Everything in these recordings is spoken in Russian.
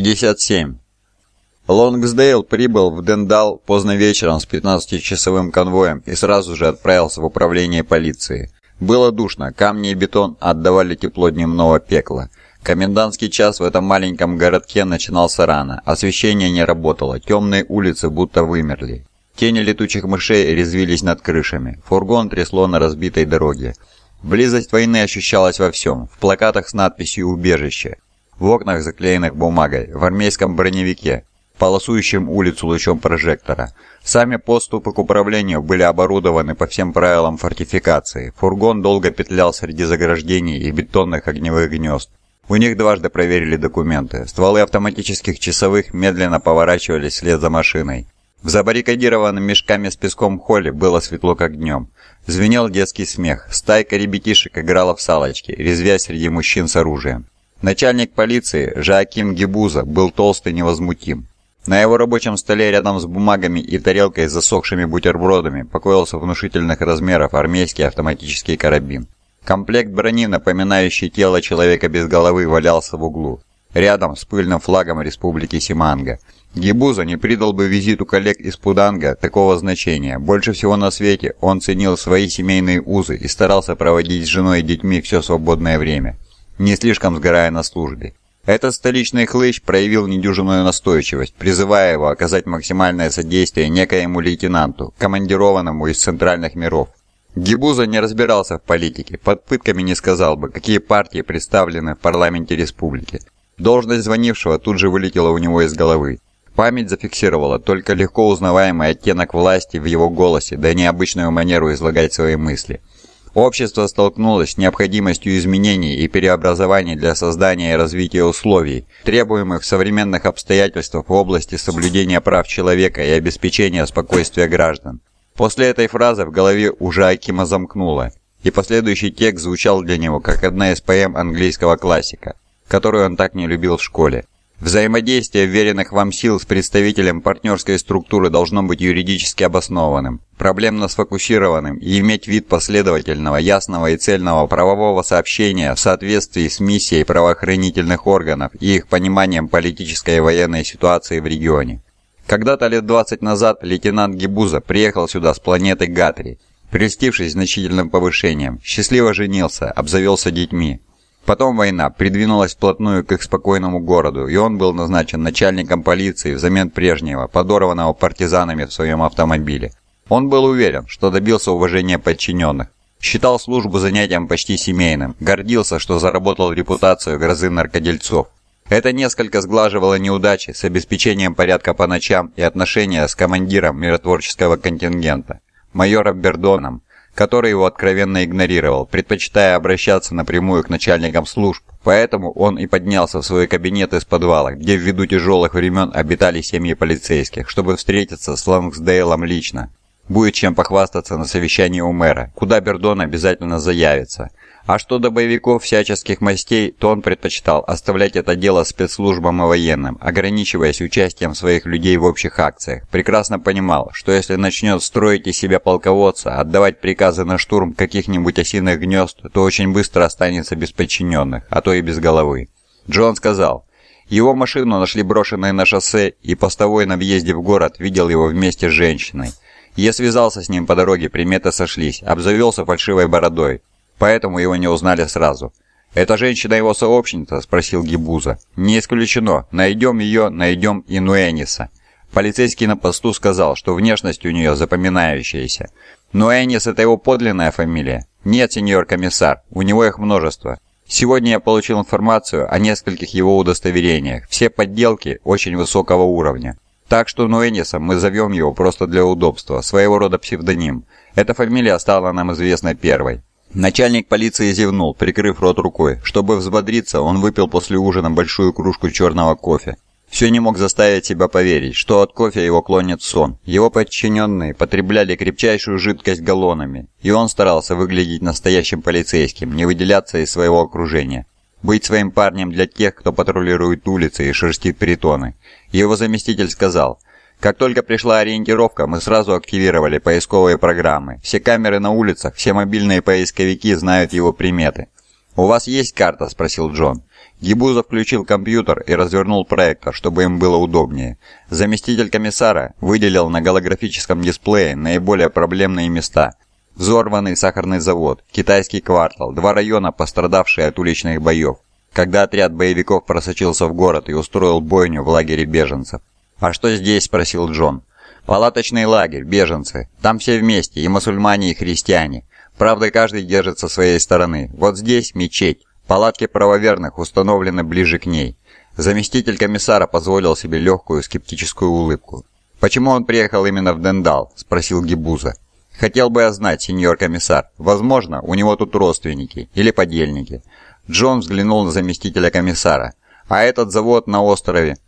57. Лонгсдейл прибыл в Дендал поздно вечером с 15-часовым конвоем и сразу же отправился в управление полиции. Было душно, камни и бетон отдавали тепло дневного пекла. Комендантский час в этом маленьком городке начинался рано, освещение не работало, темные улицы будто вымерли. Тени летучих мышей резвились над крышами, фургон трясло на разбитой дороге. Близость войны ощущалась во всем, в плакатах с надписью «Убежище», в окнах, заклеенных бумагой, в армейском броневике, полосующим улицу лучом прожектора. Сами подступы к управлению были оборудованы по всем правилам фортификации. Фургон долго петлял среди заграждений и бетонных огневых гнезд. У них дважды проверили документы. Стволы автоматических часовых медленно поворачивались вслед за машиной. В забаррикадированном мешками с песком холле было светло как днем. Звенел детский смех. Стайка ребятишек играла в салочки, резвясь среди мужчин с оружием. Начальник полиции Жаким Гибуза был толстый невозмутим. На его рабочем столе рядом с бумагами и тарелкой с засохшими бутербродами покоился внушительных размеров армейский автоматический карабин. Комплект брони, напоминающий тело человека без головы, валялся в углу. Рядом с пыльным флагом Республики Симанга. Гибуза не придал бы визиту коллег из Пуданга такого значения. Больше всего на свете он ценил свои семейные узы и старался проводить с женой и детьми все свободное время, не слишком сгорая на службе. Этот столичный хлыщ проявил недюжинную настойчивость, призывая его оказать максимальное содействие некоему лейтенанту, командированному из центральных миров. Гибуза не разбирался в политике, под пытками не сказал бы, какие партии представлены в парламенте республики. Должность звонившего тут же вылетела у него из головы. Память зафиксировала только легко узнаваемый оттенок власти в его голосе, да необычную манеру излагать свои мысли. Общество столкнулось с необходимостью изменений и преобразований для создания и развития условий, требуемых в современных обстоятельствах в области соблюдения прав человека и обеспечения спокойствия граждан. После этой фразы в голове уже Акима замкнуло, и последующий текст звучал для него как одна из поэм английского классика, которую он так не любил в школе. Взаимодействие веренных вам сил с представителем партнерской структуры должно быть юридически обоснованным, проблемно сфокусированным и иметь вид последовательного, ясного и цельного правового сообщения в соответствии с миссией правоохранительных органов и их пониманием политической и военной ситуации в регионе. Когда-то лет 20 назад лейтенант Гибуза приехал сюда с планеты Гатри, прельстившись значительным повышением, счастливо женился, обзавелся детьми. Потом война придвинулась вплотную к их спокойному городу, и он был назначен начальником полиции взамен прежнего, подорванного партизанами в своем автомобиле. Он был уверен, что добился уважения подчиненных. Считал службу занятием почти семейным, гордился, что заработал репутацию грозы наркодельцов. Это несколько сглаживало неудачи с обеспечением порядка по ночам и отношения с командиром миротворческого контингента, майором Бердоном, который его откровенно игнорировал, предпочитая обращаться напрямую к начальникам служб. Поэтому он и поднялся в свой кабинет из подвала, где ввиду тяжелых времен обитали семьи полицейских, чтобы встретиться с Лангсдейлом лично. Будет чем похвастаться на совещании у мэра, куда Бердон обязательно заявится. А что до боевиков всяческих мастей, то он предпочитал оставлять это дело спецслужбам и военным, ограничиваясь участием своих людей в общих акциях. Прекрасно понимал, что если начнет строить из себя полководца, отдавать приказы на штурм каких-нибудь осиных гнезд, то очень быстро останется без подчиненных, а то и без головы. Джон сказал, его машину нашли брошенной на шоссе, и постовой на въезде в город видел его вместе с женщиной. Я связался с ним по дороге, приметы сошлись, обзавелся фальшивой бородой поэтому его не узнали сразу. «Эта женщина его сообщница?» – спросил Гибуза. «Не исключено. Найдем ее, найдем и Нуэниса». Полицейский на посту сказал, что внешность у нее запоминающаяся. «Нуэнис – это его подлинная фамилия?» «Нет, сеньор комиссар, у него их множество. Сегодня я получил информацию о нескольких его удостоверениях. Все подделки очень высокого уровня. Так что Нуэнисом мы зовем его просто для удобства, своего рода псевдоним. Эта фамилия стала нам известна первой. Начальник полиции зевнул, прикрыв рот рукой. Чтобы взбодриться, он выпил после ужина большую кружку черного кофе. Все не мог заставить себя поверить, что от кофе его клонит сон. Его подчиненные потребляли крепчайшую жидкость галлонами, и он старался выглядеть настоящим полицейским, не выделяться из своего окружения. Быть своим парнем для тех, кто патрулирует улицы и шерстит притоны. Его заместитель сказал – как только пришла ориентировка, мы сразу активировали поисковые программы. Все камеры на улицах, все мобильные поисковики знают его приметы. «У вас есть карта?» – спросил Джон. Гибуза включил компьютер и развернул проектор, чтобы им было удобнее. Заместитель комиссара выделил на голографическом дисплее наиболее проблемные места. Взорванный сахарный завод, китайский квартал, два района, пострадавшие от уличных боев. Когда отряд боевиков просочился в город и устроил бойню в лагере беженцев. «А что здесь?» – спросил Джон. «Палаточный лагерь, беженцы. Там все вместе, и мусульмане, и христиане. Правда, каждый держит со своей стороны. Вот здесь мечеть. Палатки правоверных установлены ближе к ней. Заместитель комиссара позволил себе легкую скептическую улыбку. «Почему он приехал именно в Дендал?» – спросил Гибуза. «Хотел бы я знать, сеньор комиссар. Возможно, у него тут родственники или подельники». Джон взглянул на заместителя комиссара. «А этот завод на острове?»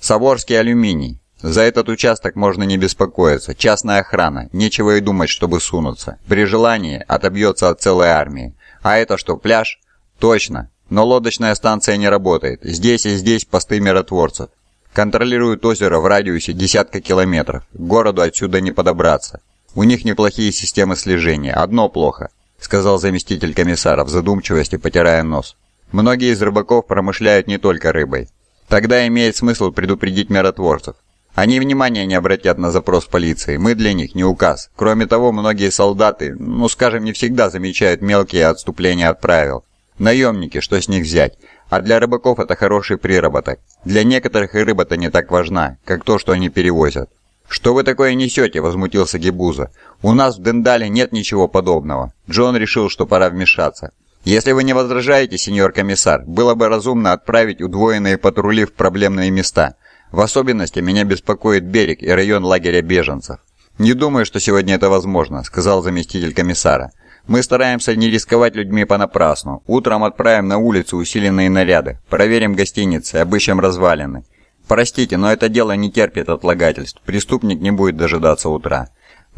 «Саворский алюминий. За этот участок можно не беспокоиться. Частная охрана. Нечего и думать, чтобы сунуться. При желании отобьется от целой армии. А это что, пляж?» Точно. Но лодочная станция не работает. Здесь и здесь посты миротворцев. Контролируют озеро в радиусе десятка километров. К городу отсюда не подобраться. У них неплохие системы слежения. Одно плохо, сказал заместитель комиссара в задумчивости, потирая нос. Многие из рыбаков промышляют не только рыбой. Тогда имеет смысл предупредить миротворцев. Они внимания не обратят на запрос полиции, мы для них не указ. Кроме того, многие солдаты, ну скажем, не всегда замечают мелкие отступления от правил. Наемники, что с них взять? А для рыбаков это хороший приработок. Для некоторых и рыба-то не так важна, как то, что они перевозят. «Что вы такое несете?» – возмутился Гебуза. «У нас в Дендале нет ничего подобного». Джон решил, что пора вмешаться. «Если вы не возражаете, сеньор комиссар, было бы разумно отправить удвоенные патрули в проблемные места. В особенности меня беспокоит берег и район лагеря беженцев». «Не думаю, что сегодня это возможно», – сказал заместитель комиссара. Мы стараемся не рисковать людьми понапрасну. Утром отправим на улицу усиленные наряды, проверим гостиницы, обыщем развалины. Простите, но это дело не терпит отлагательств. Преступник не будет дожидаться утра.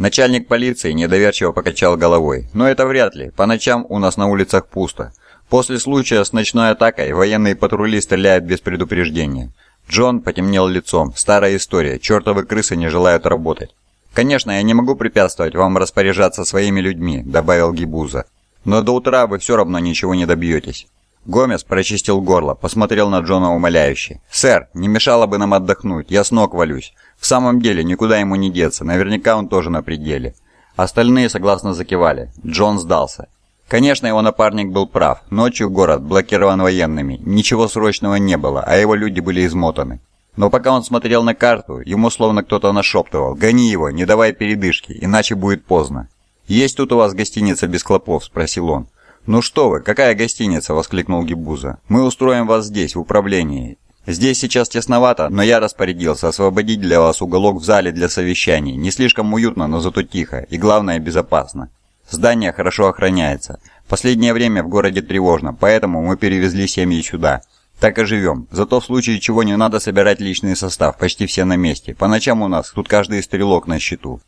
Начальник полиции недоверчиво покачал головой. Но это вряд ли. По ночам у нас на улицах пусто. После случая с ночной атакой военные патрули стреляют без предупреждения. Джон потемнел лицом. Старая история. Чертовы крысы не желают работать. «Конечно, я не могу препятствовать вам распоряжаться своими людьми», — добавил Гибуза. «Но до утра вы все равно ничего не добьетесь». Гомес прочистил горло, посмотрел на Джона умоляюще. «Сэр, не мешало бы нам отдохнуть, я с ног валюсь. В самом деле, никуда ему не деться, наверняка он тоже на пределе». Остальные согласно закивали. Джон сдался. Конечно, его напарник был прав. Ночью город блокирован военными. Ничего срочного не было, а его люди были измотаны. Но пока он смотрел на карту, ему словно кто-то нашептывал «Гони его, не давай передышки, иначе будет поздно». «Есть тут у вас гостиница без клопов?» – спросил он. «Ну что вы, какая гостиница?» – воскликнул Гибуза. «Мы устроим вас здесь, в управлении. Здесь сейчас тесновато, но я распорядился освободить для вас уголок в зале для совещаний. Не слишком уютно, но зато тихо, и главное, безопасно. Здание хорошо охраняется. Последнее время в городе тревожно, поэтому мы перевезли семьи сюда. Так и живем. Зато в случае чего не надо собирать личный состав, почти все на месте. По ночам у нас тут каждый стрелок на счету.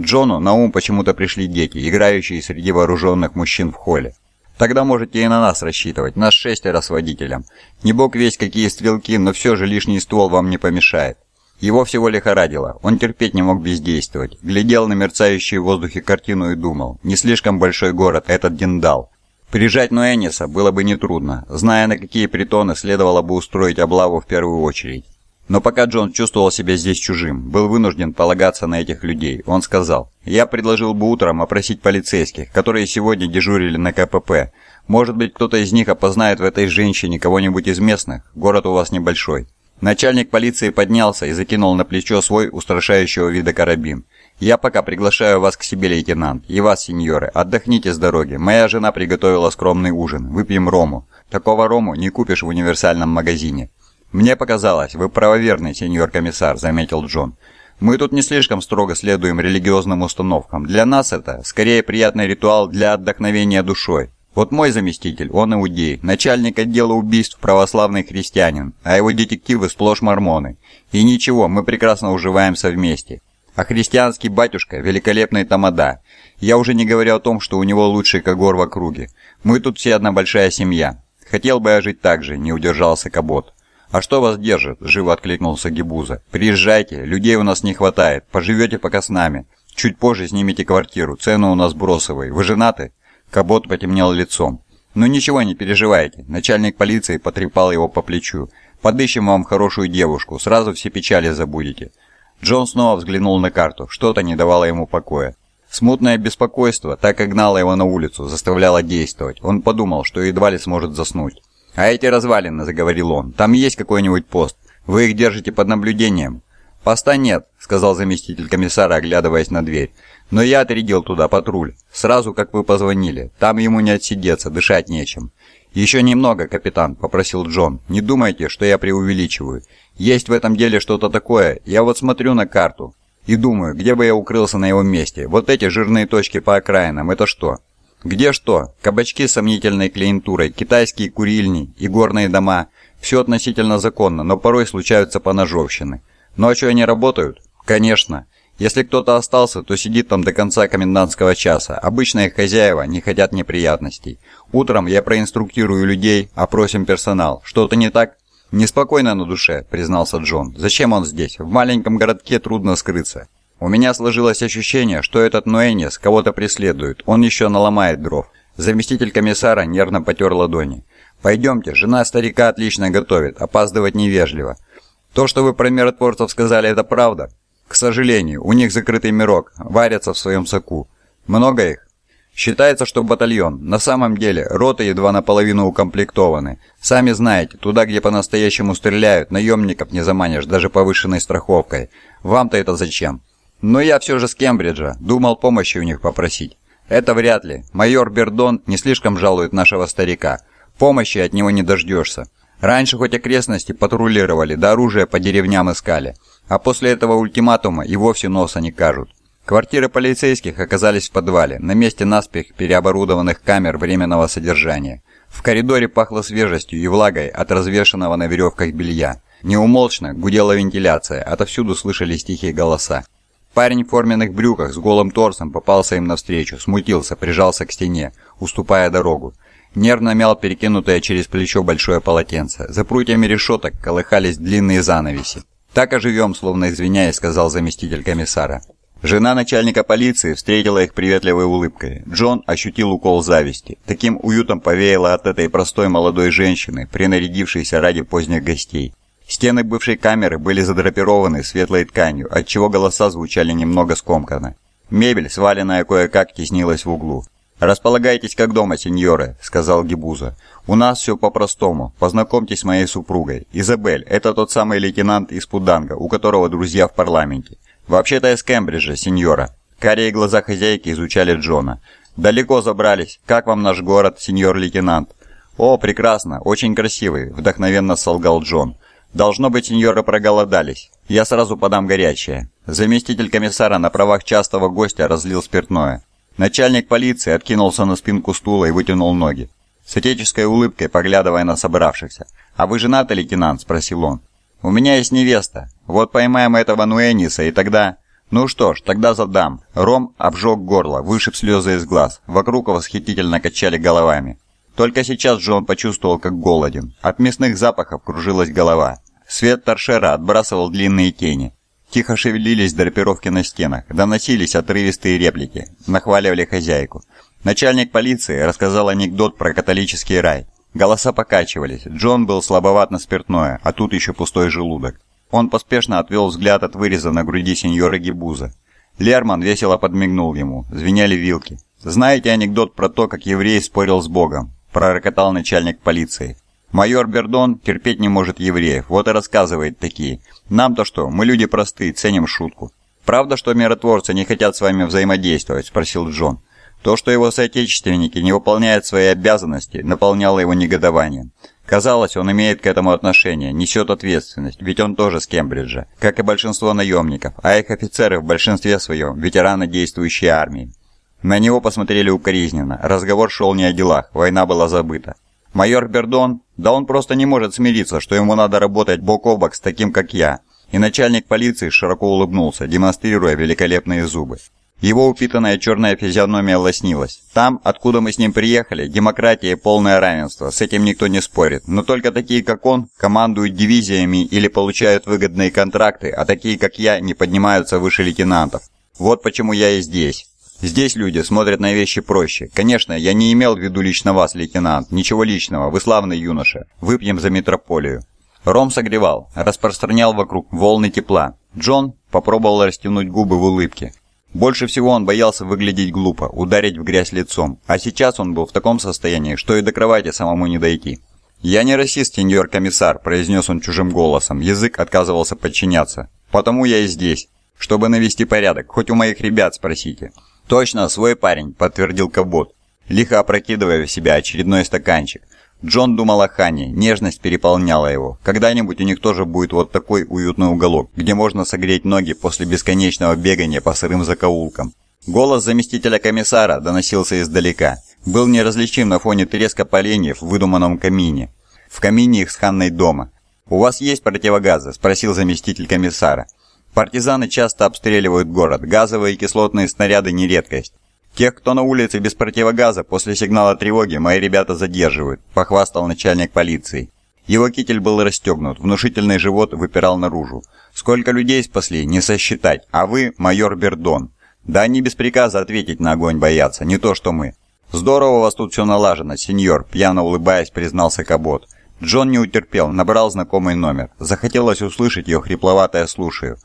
Джону на ум почему-то пришли дети, играющие среди вооруженных мужчин в холле. Тогда можете и на нас рассчитывать, нас шестеро с водителем. Не бог весь какие стрелки, но все же лишний ствол вам не помешает. Его всего лихорадило, он терпеть не мог бездействовать. Глядел на мерцающие в воздухе картину и думал, не слишком большой город этот Диндал. Прижать Ноэниса было бы нетрудно, зная, на какие притоны следовало бы устроить облаву в первую очередь. Но пока Джон чувствовал себя здесь чужим, был вынужден полагаться на этих людей, он сказал, «Я предложил бы утром опросить полицейских, которые сегодня дежурили на КПП. Может быть, кто-то из них опознает в этой женщине кого-нибудь из местных? Город у вас небольшой». Начальник полиции поднялся и закинул на плечо свой устрашающего вида карабин. «Я пока приглашаю вас к себе, лейтенант, и вас, сеньоры. Отдохните с дороги. Моя жена приготовила скромный ужин. Выпьем рому. Такого рому не купишь в универсальном магазине». «Мне показалось, вы правоверный, сеньор комиссар», — заметил Джон. «Мы тут не слишком строго следуем религиозным установкам. Для нас это, скорее, приятный ритуал для отдохновения душой. Вот мой заместитель, он иудей, начальник отдела убийств православный христианин, а его детективы сплошь мормоны. И ничего, мы прекрасно уживаемся вместе. А христианский батюшка – великолепный тамада. Я уже не говорю о том, что у него лучший когор в округе. Мы тут все одна большая семья. Хотел бы я жить так же, не удержался Кабот. «А что вас держит?» – живо откликнулся Гибуза. «Приезжайте, людей у нас не хватает, поживете пока с нами. Чуть позже снимите квартиру, цены у нас бросовые. Вы женаты?» Кабот потемнел лицом. «Ну ничего, не переживайте», – начальник полиции потрепал его по плечу. «Подыщем вам хорошую девушку, сразу все печали забудете». Джон снова взглянул на карту, что-то не давало ему покоя. Смутное беспокойство так и гнало его на улицу, заставляло действовать. Он подумал, что едва ли сможет заснуть. «А эти развалины», — заговорил он, — «там есть какой-нибудь пост? Вы их держите под наблюдением?» «Поста нет», — сказал заместитель комиссара, оглядываясь на дверь. «Но я отрядил туда патруль. Сразу, как вы позвонили. Там ему не отсидеться, дышать нечем». «Еще немного, капитан», — попросил Джон. «Не думайте, что я преувеличиваю. Есть в этом деле что-то такое. Я вот смотрю на карту и думаю, где бы я укрылся на его месте. Вот эти жирные точки по окраинам, это что? Где что? Кабачки с сомнительной клиентурой, китайские курильни и горные дома. Все относительно законно, но порой случаются поножовщины. Ночью они работают? Конечно. Если кто-то остался, то сидит там до конца комендантского часа. Обычно их хозяева не хотят неприятностей. Утром я проинструктирую людей, опросим персонал. Что-то не так? «Неспокойно на душе», — признался Джон. «Зачем он здесь? В маленьком городке трудно скрыться. У меня сложилось ощущение, что этот Ноэнис кого-то преследует. Он еще наломает дров». Заместитель комиссара нервно потер ладони. «Пойдемте, жена старика отлично готовит, опаздывать невежливо. То, что вы про миротворцев сказали, это правда?» «К сожалению, у них закрытый мирок, варятся в своем соку. Много их?» Считается, что батальон. На самом деле, роты едва наполовину укомплектованы. Сами знаете, туда, где по-настоящему стреляют, наемников не заманишь даже повышенной страховкой. Вам-то это зачем? Но я все же с Кембриджа. Думал помощи у них попросить. Это вряд ли. Майор Бердон не слишком жалует нашего старика. Помощи от него не дождешься. Раньше хоть окрестности патрулировали, да оружие по деревням искали. А после этого ультиматума и вовсе носа не кажут. Квартиры полицейских оказались в подвале, на месте наспех переоборудованных камер временного содержания. В коридоре пахло свежестью и влагой от развешанного на веревках белья. Неумолчно гудела вентиляция, отовсюду слышались тихие голоса. Парень в форменных брюках с голым торсом попался им навстречу, смутился, прижался к стене, уступая дорогу. Нервно мял перекинутое через плечо большое полотенце. За прутьями решеток колыхались длинные занавеси. «Так и живем», словно извиняясь, сказал заместитель комиссара. Жена начальника полиции встретила их приветливой улыбкой. Джон ощутил укол зависти. Таким уютом повеяло от этой простой молодой женщины, принарядившейся ради поздних гостей. Стены бывшей камеры были задрапированы светлой тканью, отчего голоса звучали немного скомканно. Мебель, сваленная кое-как, теснилась в углу. «Располагайтесь как дома, сеньоры», — сказал Гибуза. «У нас все по-простому. Познакомьтесь с моей супругой. Изабель, это тот самый лейтенант из Пуданга, у которого друзья в парламенте. «Вообще-то из Кембриджа, сеньора». Карие глаза хозяйки изучали Джона. «Далеко забрались. Как вам наш город, сеньор-лейтенант?» «О, прекрасно, очень красивый», — вдохновенно солгал Джон. «Должно быть, сеньоры проголодались. Я сразу подам горячее». Заместитель комиссара на правах частого гостя разлил спиртное. Начальник полиции откинулся на спинку стула и вытянул ноги. С отеческой улыбкой, поглядывая на собравшихся. «А вы женаты, лейтенант?» – спросил он. «У меня есть невеста. Вот поймаем этого Нуэниса, и тогда...» «Ну что ж, тогда задам». Ром обжег горло, вышиб слезы из глаз. Вокруг восхитительно качали головами. Только сейчас Джон почувствовал, как голоден. От мясных запахов кружилась голова. Свет торшера отбрасывал длинные тени. Тихо шевелились драпировки на стенах, доносились отрывистые реплики, нахваливали хозяйку. Начальник полиции рассказал анекдот про католический рай. Голоса покачивались. Джон был слабоват на спиртное, а тут еще пустой желудок. Он поспешно отвел взгляд от выреза на груди сеньора Гибуза. Лерман весело подмигнул ему. Звеняли вилки. «Знаете анекдот про то, как еврей спорил с Богом?» – пророкотал начальник полиции. «Майор Бердон терпеть не может евреев, вот и рассказывает такие. Нам-то что, мы люди простые, ценим шутку». «Правда, что миротворцы не хотят с вами взаимодействовать?» – спросил Джон. То, что его соотечественники не выполняют свои обязанности, наполняло его негодованием. Казалось, он имеет к этому отношение, несет ответственность, ведь он тоже с Кембриджа, как и большинство наемников, а их офицеры в большинстве своем – ветераны действующей армии. На него посмотрели укоризненно, разговор шел не о делах, война была забыта. Майор Бердон, да он просто не может смириться, что ему надо работать бок о бок с таким, как я. И начальник полиции широко улыбнулся, демонстрируя великолепные зубы. Его упитанная черная физиономия лоснилась. Там, откуда мы с ним приехали, демократия и полное равенство, с этим никто не спорит. Но только такие, как он, командуют дивизиями или получают выгодные контракты, а такие, как я, не поднимаются выше лейтенантов. Вот почему я и здесь. Здесь люди смотрят на вещи проще. Конечно, я не имел в виду лично вас, лейтенант. Ничего личного, вы славный юноша. Выпьем за метрополию. Ром согревал, распространял вокруг волны тепла. Джон попробовал растянуть губы в улыбке. Больше всего он боялся выглядеть глупо, ударить в грязь лицом, а сейчас он был в таком состоянии, что и до кровати самому не дойти. «Я не расист, сеньор-комиссар», – произнес он чужим голосом. Язык отказывался подчиняться. «Потому я и здесь, чтобы навести порядок. Хоть у моих ребят спросите». «Точно, свой парень», – подтвердил Кабот, лихо опрокидывая в себя очередной стаканчик. Джон думал о Хане, нежность переполняла его. Когда-нибудь у них тоже будет вот такой уютный уголок, где можно согреть ноги после бесконечного бегания по сырым закоулкам. Голос заместителя комиссара доносился издалека. Был неразличим на фоне треска поленьев в выдуманном камине. В камине их с Ханной дома. «У вас есть противогазы?» – спросил заместитель комиссара. Партизаны часто обстреливают город, газовые и кислотные снаряды не редкость. Тех, кто на улице без противогаза, после сигнала тревоги мои ребята задерживают, похвастал начальник полиции. Его китель был расстегнут, внушительный живот выпирал наружу. Сколько людей спасли, не сосчитать, а вы майор Бердон. Да они без приказа ответить на огонь боятся, не то что мы. Здорово у вас тут все налажено, сеньор, пьяно улыбаясь, признался Кабот. Джон не утерпел, набрал знакомый номер. Захотелось услышать ее хрипловатое «слушаю».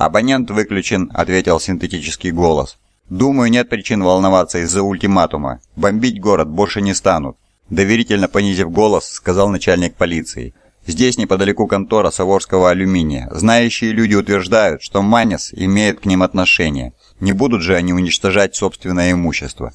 «Абонент выключен», — ответил синтетический голос. «Думаю, нет причин волноваться из-за ультиматума. Бомбить город больше не станут», — доверительно понизив голос, сказал начальник полиции. «Здесь неподалеку контора Саворского алюминия. Знающие люди утверждают, что Манес имеет к ним отношение. Не будут же они уничтожать собственное имущество».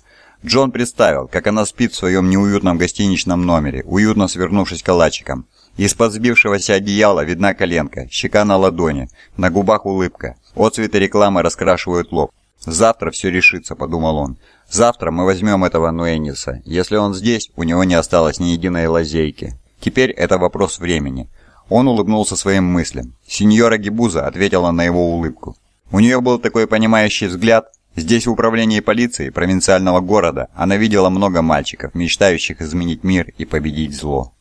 Джон представил, как она спит в своем неуютном гостиничном номере, уютно свернувшись калачиком. Из-под сбившегося одеяла видна коленка, щека на ладони, на губах улыбка. Отцветы рекламы раскрашивают лоб. «Завтра все решится», — подумал он. «Завтра мы возьмем этого Нуэниса. Если он здесь, у него не осталось ни единой лазейки. Теперь это вопрос времени». Он улыбнулся своим мыслям. Сеньора Гибуза ответила на его улыбку. У нее был такой понимающий взгляд. Здесь в управлении полиции провинциального города она видела много мальчиков, мечтающих изменить мир и победить зло.